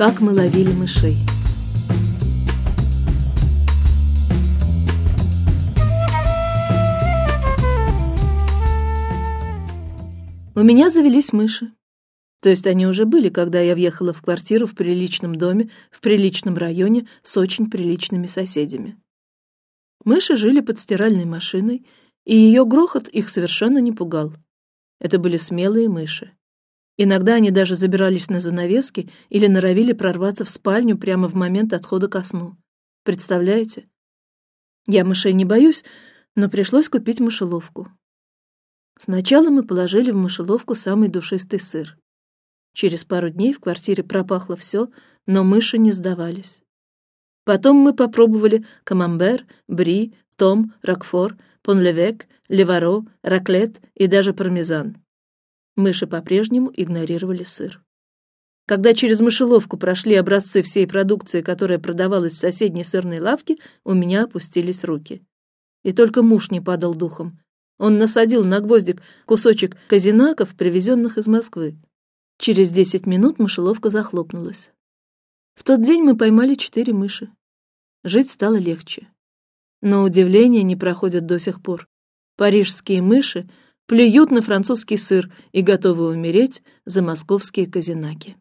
Как мы ловили мышей. У меня завелись мыши. То есть они уже были, когда я въехала в квартиру в приличном доме, в приличном районе с очень приличными соседями. Мыши жили под стиральной машиной, и ее грохот их совершенно не пугал. Это были смелые мыши. Иногда они даже забирались на занавески или норовили прорваться в спальню прямо в момент отхода ко сну. Представляете? Я мышей не боюсь, но пришлось купить мышеловку. Сначала мы положили в мышеловку самый душистый сыр. Через пару дней в квартире пропахло все, но мыши не сдавались. Потом мы попробовали камамбер, бри, том, ракфор, понлевек, леваро, раклет и даже пармезан. Мыши по-прежнему игнорировали сыр. Когда через мышеловку прошли образцы всей продукции, которая продавалась в соседней сырной лавке, у меня опустились руки. И только муж не падал духом. Он насадил на гвоздик кусочек казинаков, привезенных из Москвы. Через десять минут мышеловка захлопнулась. В тот день мы поймали четыре мыши. Жить стало легче. Но удивление не проходит до сих пор. Парижские мыши плюют на французский сыр и готовы умереть за московские казинаки.